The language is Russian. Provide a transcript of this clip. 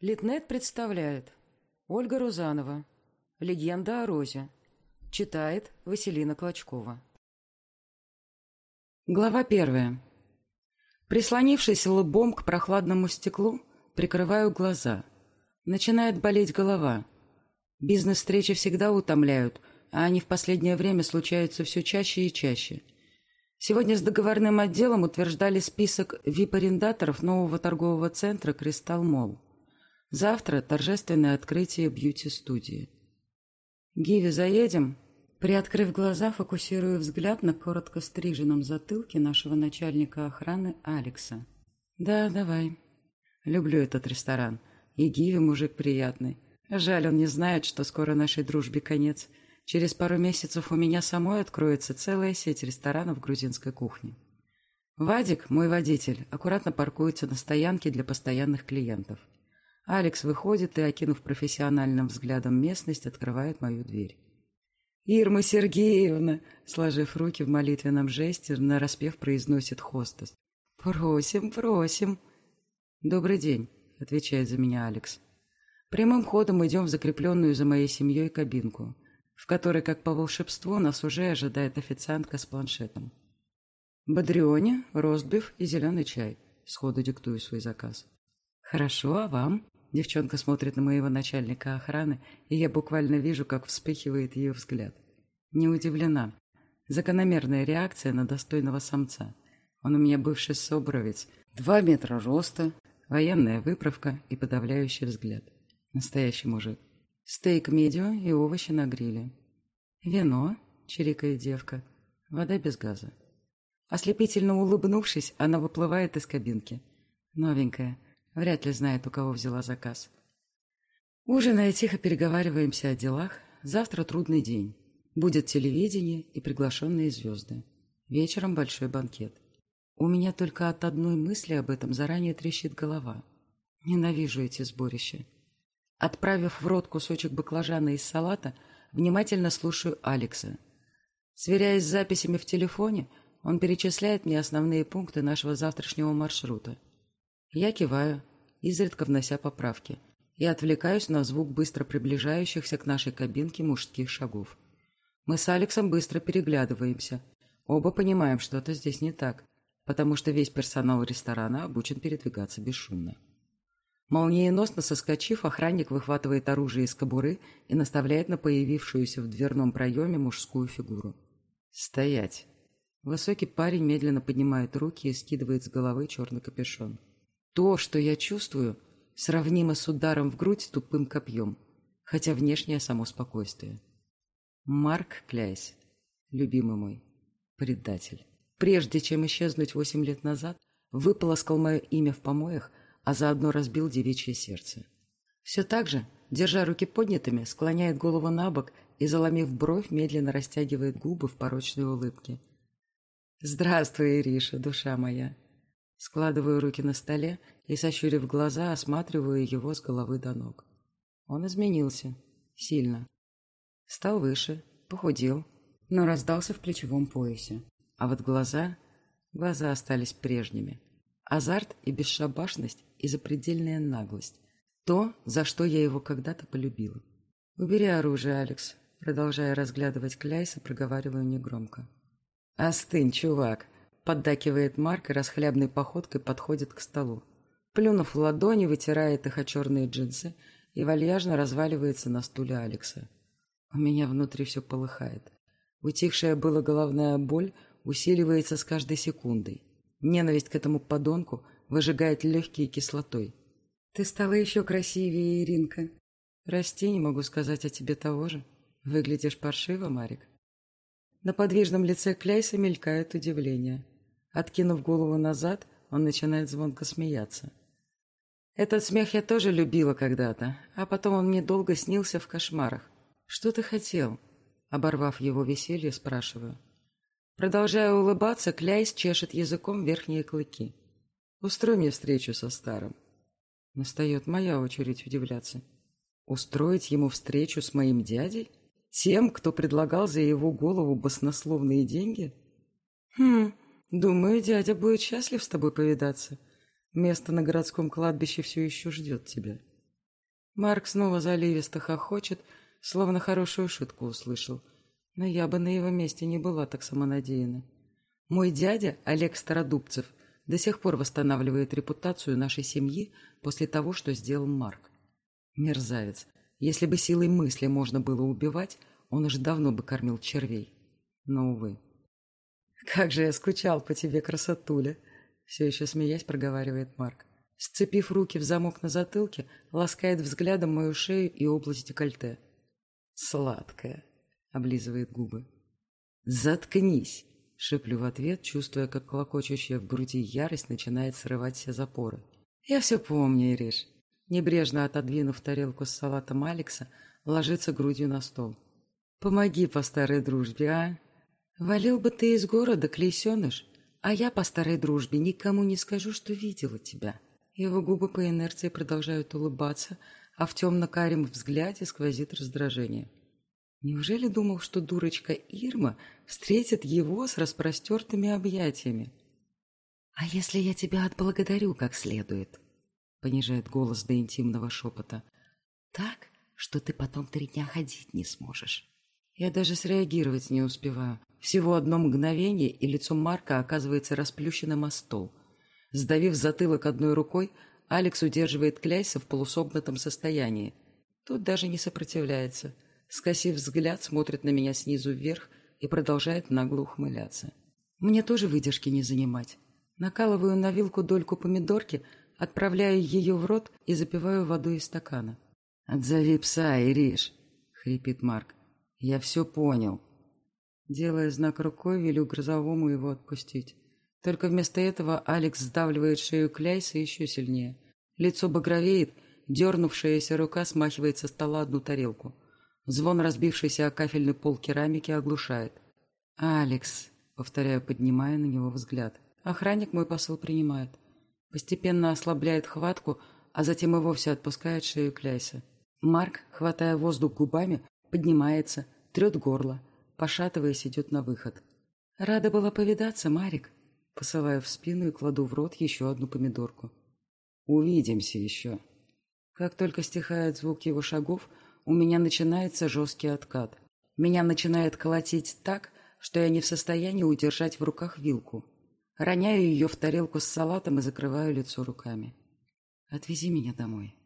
Литнет представляет Ольга Рузанова «Легенда о Розе» Читает Василина Клочкова Глава первая Прислонившись лбом к прохладному стеклу, прикрываю глаза. Начинает болеть голова. Бизнес-встречи всегда утомляют, а они в последнее время случаются все чаще и чаще. Сегодня с договорным отделом утверждали список вип-арендаторов нового торгового центра «Кристалл Молл». Завтра торжественное открытие бьюти-студии. «Гиви, заедем?» Приоткрыв глаза, фокусирую взгляд на коротко стриженном затылке нашего начальника охраны Алекса. «Да, давай. Люблю этот ресторан. И Гиви мужик приятный. Жаль, он не знает, что скоро нашей дружбе конец. Через пару месяцев у меня самой откроется целая сеть ресторанов грузинской кухни». Вадик, мой водитель, аккуратно паркуется на стоянке для постоянных клиентов. Алекс выходит и, окинув профессиональным взглядом местность, открывает мою дверь. «Ирма Сергеевна!» — сложив руки в молитвенном жесте, нараспев произносит хостес. «Просим, просим!» «Добрый день!» — отвечает за меня Алекс. Прямым ходом идем в закрепленную за моей семьей кабинку, в которой, как по волшебству, нас уже ожидает официантка с планшетом. Бодрионе, ростбиф и зеленый чай. Сходу диктую свой заказ. «Хорошо, а вам?» Девчонка смотрит на моего начальника охраны, и я буквально вижу, как вспыхивает ее взгляд. Не удивлена. Закономерная реакция на достойного самца. Он у меня бывший собровец. Два метра роста, военная выправка и подавляющий взгляд. Настоящий мужик. Стейк медио и овощи на гриле. Вино, чирикает девка. Вода без газа. Ослепительно улыбнувшись, она выплывает из кабинки. Новенькая. Вряд ли знает, у кого взяла заказ. Ужиная, тихо переговариваемся о делах. Завтра трудный день. Будет телевидение и приглашенные звезды. Вечером большой банкет. У меня только от одной мысли об этом заранее трещит голова. Ненавижу эти сборища. Отправив в рот кусочек баклажана из салата, внимательно слушаю Алекса. Сверяясь с записями в телефоне, он перечисляет мне основные пункты нашего завтрашнего маршрута. Я киваю, изредка внося поправки, и отвлекаюсь на звук быстро приближающихся к нашей кабинке мужских шагов. Мы с Алексом быстро переглядываемся. Оба понимаем, что-то здесь не так, потому что весь персонал ресторана обучен передвигаться бесшумно. Молниеносно соскочив, охранник выхватывает оружие из кобуры и наставляет на появившуюся в дверном проеме мужскую фигуру. «Стоять!» Высокий парень медленно поднимает руки и скидывает с головы черный капюшон. То, что я чувствую, сравнимо с ударом в грудь тупым копьем, хотя внешнее само спокойствие. Марк Кляйс, любимый мой, предатель. Прежде чем исчезнуть восемь лет назад, выполоскал мое имя в помоях, а заодно разбил девичье сердце. Все так же, держа руки поднятыми, склоняет голову на бок и, заломив бровь, медленно растягивает губы в порочной улыбке. «Здравствуй, Ириша, душа моя!» Складываю руки на столе и, сощурив глаза, осматриваю его с головы до ног. Он изменился. Сильно. Стал выше, похудел, но раздался в плечевом поясе. А вот глаза... Глаза остались прежними. Азарт и бесшабашность и запредельная наглость. То, за что я его когда-то полюбила. «Убери оружие, Алекс», продолжая разглядывать Кляйса, проговариваю негромко. «Остынь, чувак», Поддакивает Марк и расхлябной походкой подходит к столу. Плюнув в ладони, вытирает их о черные джинсы и вальяжно разваливается на стуле Алекса. У меня внутри все полыхает. Утихшая была головная боль усиливается с каждой секундой. Ненависть к этому подонку выжигает легкие кислотой. «Ты стала еще красивее, Иринка». «Расти не могу сказать о тебе того же. Выглядишь паршиво, Марик». На подвижном лице Кляйса мелькает удивление. Откинув голову назад, он начинает звонко смеяться. Этот смех я тоже любила когда-то, а потом он мне долго снился в кошмарах. «Что ты хотел?» Оборвав его веселье, спрашиваю. Продолжая улыбаться, Кляйс чешет языком верхние клыки. «Устрой мне встречу со старым». Настает моя очередь удивляться. Устроить ему встречу с моим дядей? Тем, кто предлагал за его голову баснословные деньги? Хм, Думаю, дядя будет счастлив с тобой повидаться. Место на городском кладбище все еще ждет тебя. Марк снова заливисто хохочет, словно хорошую шутку услышал. Но я бы на его месте не была так самонадеянна. Мой дядя, Олег Стародубцев, до сих пор восстанавливает репутацию нашей семьи после того, что сделал Марк. Мерзавец. Если бы силой мысли можно было убивать, он уже давно бы кормил червей. Но, увы. «Как же я скучал по тебе, красотуля!» Все еще смеясь, проговаривает Марк. Сцепив руки в замок на затылке, ласкает взглядом мою шею и область декольте. «Сладкая!» — облизывает губы. «Заткнись!» — шеплю в ответ, чувствуя, как клокочущая в груди ярость начинает срывать все запоры. «Я все помню, Ириш!» Небрежно отодвинув тарелку с салатом Алекса, ложится грудью на стол. «Помоги по старой дружбе, а?» «Валил бы ты из города, клейсеныш, а я по старой дружбе никому не скажу, что видела тебя». Его губы по инерции продолжают улыбаться, а в темно-карем взгляде сквозит раздражение. Неужели думал, что дурочка Ирма встретит его с распростертыми объятиями? «А если я тебя отблагодарю как следует?» Понижает голос до интимного шепота. «Так, что ты потом три дня ходить не сможешь». Я даже среагировать не успеваю. Всего одно мгновение, и лицо Марка оказывается расплющенным о стол. Сдавив затылок одной рукой, Алекс удерживает Кляйса в полусогнутом состоянии. Тот даже не сопротивляется. Скосив взгляд, смотрит на меня снизу вверх и продолжает нагло ухмыляться. Мне тоже выдержки не занимать. Накалываю на вилку дольку помидорки, отправляю ее в рот и запиваю водой из стакана. «Отзови пса, Ириш!» — хрипит Марк. «Я все понял». Делая знак рукой, велю грозовому его отпустить. Только вместо этого Алекс сдавливает шею Кляйса еще сильнее. Лицо багровеет, дернувшаяся рука смахивает со стола одну тарелку. Звон разбившейся о кафельный пол керамики оглушает. «Алекс», — повторяю, поднимая на него взгляд. Охранник мой посыл принимает. Постепенно ослабляет хватку, а затем и вовсе отпускает шею Кляйса. Марк, хватая воздух губами, поднимается, трет горло, пошатываясь, идет на выход. «Рада была повидаться, Марик», посылаю в спину и кладу в рот еще одну помидорку. «Увидимся еще». Как только стихает звук его шагов, у меня начинается жесткий откат. Меня начинает колотить так, что я не в состоянии удержать в руках вилку. Роняю ее в тарелку с салатом и закрываю лицо руками. «Отвези меня домой».